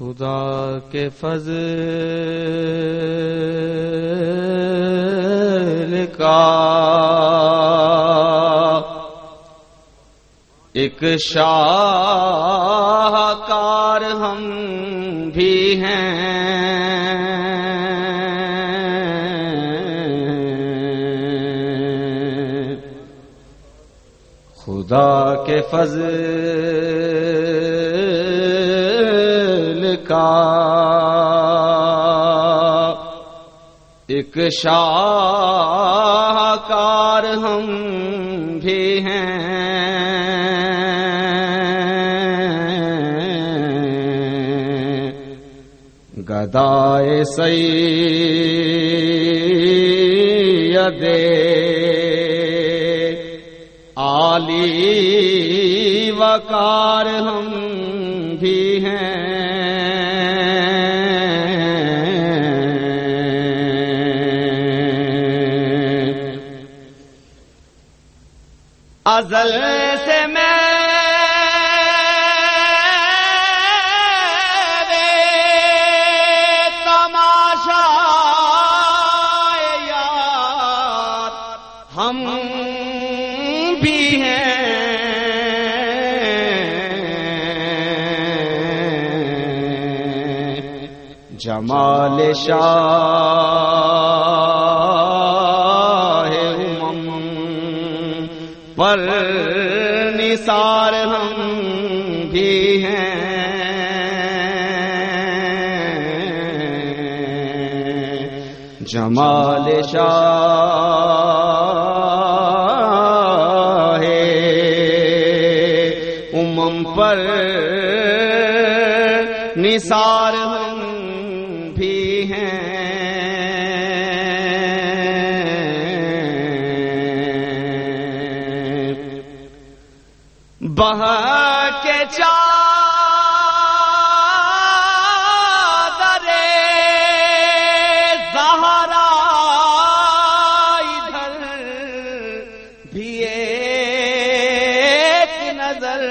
خدا کے فضل کا ایک شاہکار ہم بھی ہیں۔ خدا کے فضل کا ایک شاہکار ہم بھی ہیں۔ گدائے سی علی وکار ہم بھی ہیں۔ ازل سے میں تماشا یار ہم بھی ہیں۔ جمال شاہ پر نثار ہم بھی ہیں۔ جمال شاہ امم پر نثار ہم بھی ہیں۔ بہ کے چادر زہرا ادھر بھی ایک نظر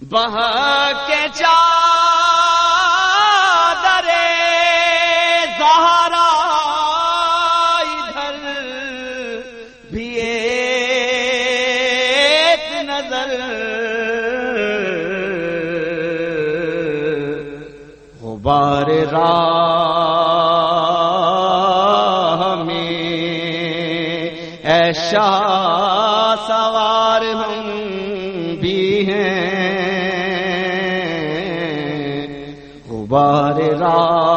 بہ کے چادر غبار راہ میں ایشا سوار ہم بھی ہیں۔ غبار راہ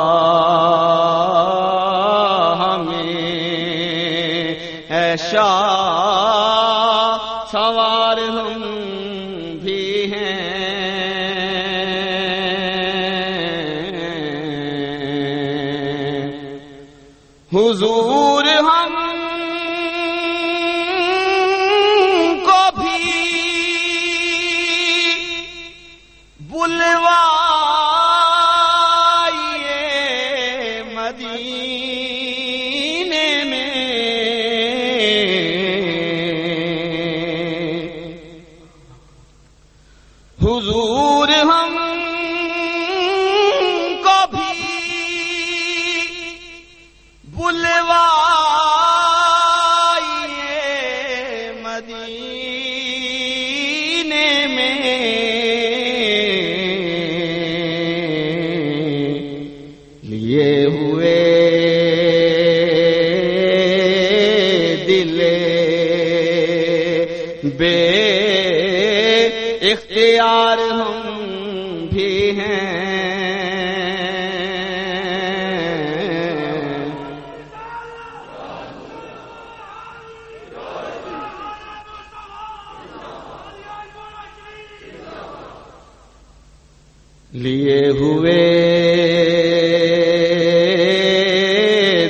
لیے ہوئے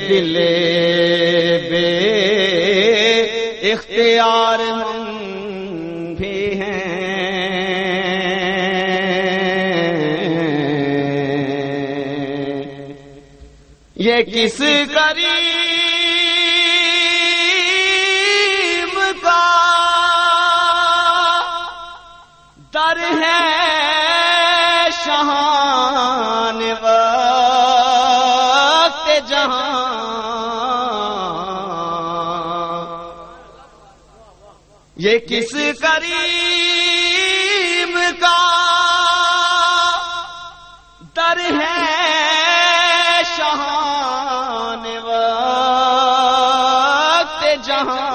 دل بے اختیار ہم بھی ہیں۔ یہ کس قریب کا در ہے؟ یہ کس کریم کا در ہے شہان وقت جہاں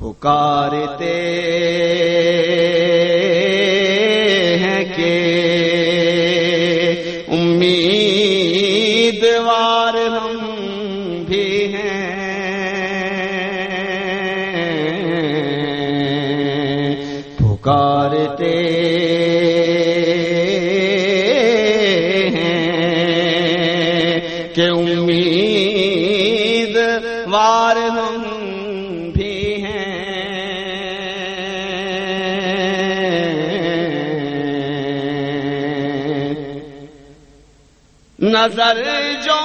پکارتے پکارتے ہیں کہ امید وار ہم بھی ہیں۔ نظر جو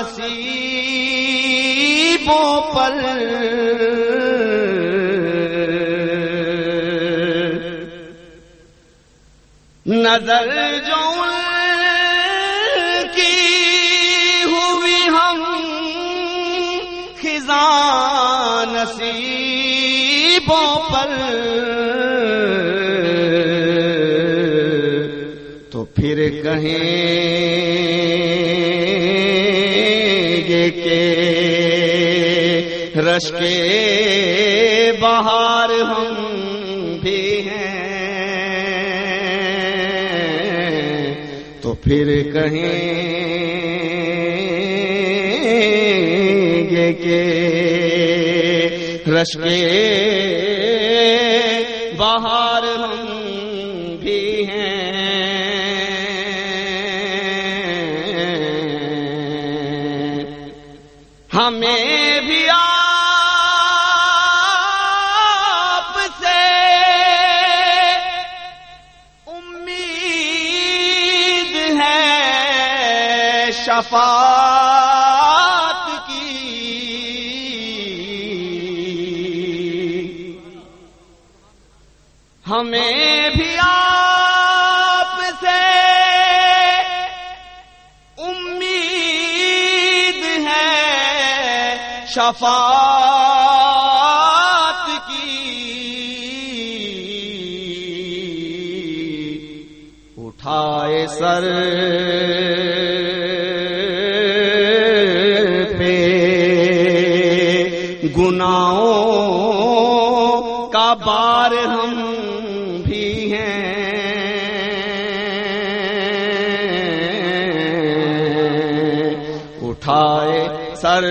نصیبوں پر نظر جو کی ہوئی ہم خزاں نصیبوں پر تو پھر کہیں رش کے بہار ہم بھی ہیں۔ تو پھر کہیں گے کہ رش کے بہار ہم بھی ہیں۔ ہمیں بھی آپ شفاعت کی۔ ہمیں بھی آپ سے امید ہے شفاعت کی۔ اٹھائے سر۔ گناہوں کا بار ہم بھی ہیں۔ اٹھائے سر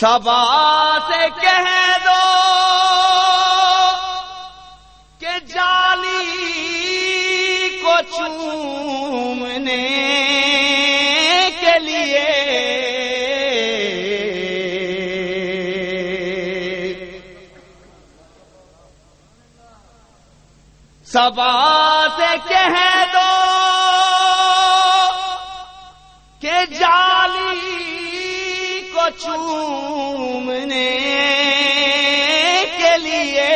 سبا سے کہہ دو کہ جالی کو چومنے کے لیے سبا سے کہہ دو کہ جالی کو چومنے کے لیے۔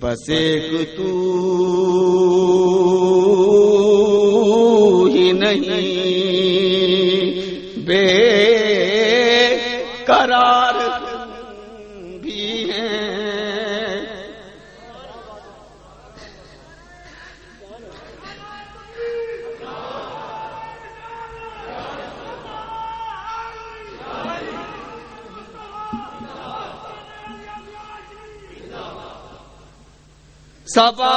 بس ایک تو ہی نہیں بے سبا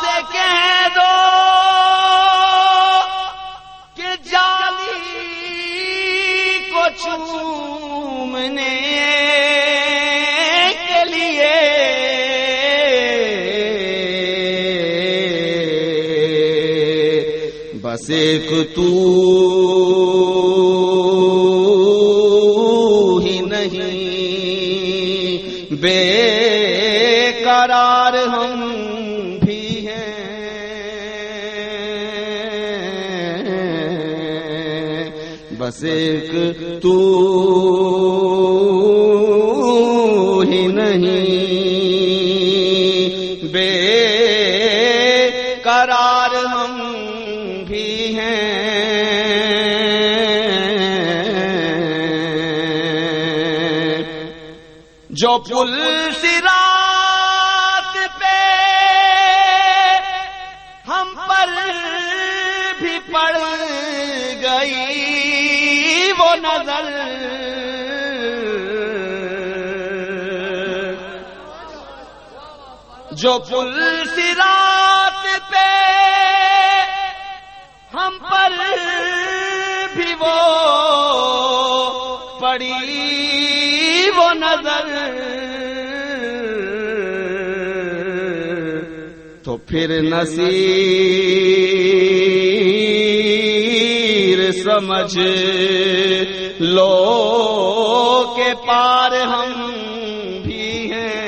سے کہہ دو کہ جالی کو چومنے کے لیے بس ایک تو ہی نہیں بے بس ایک تو ہی نہیں۔ بے قرار ہم بھی ہیں۔ جو پل سرات نظر۔ جو پل سرات پہ ہم پر بھی وہ پڑی وہ نظر۔ تو پھر نصیر سمجھ لو کے پار ہم بھی ہیں۔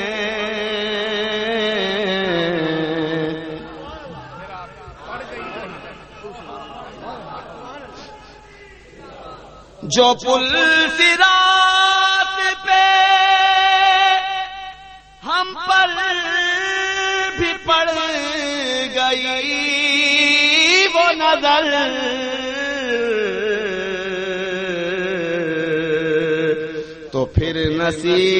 جو پل سرات پہ ہم پر بھی پڑ گئی، وہ نظر پھر نصیر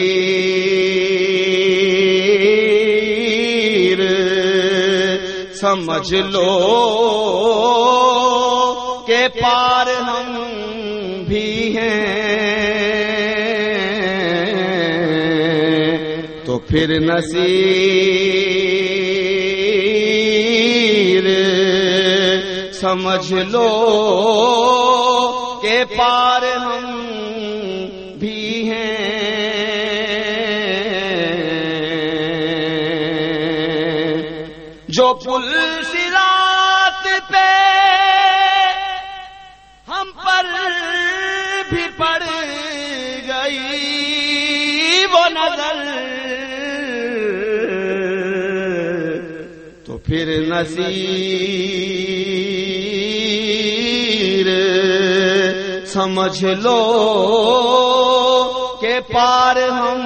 سمجھ لو کہ پار ہم بھی ہیں۔ تو پھر نصیر سمجھ لو کہ پار بھی پڑ گئی وہ نظر۔ تو پھر نصیر سمجھ لو کہ پار ہم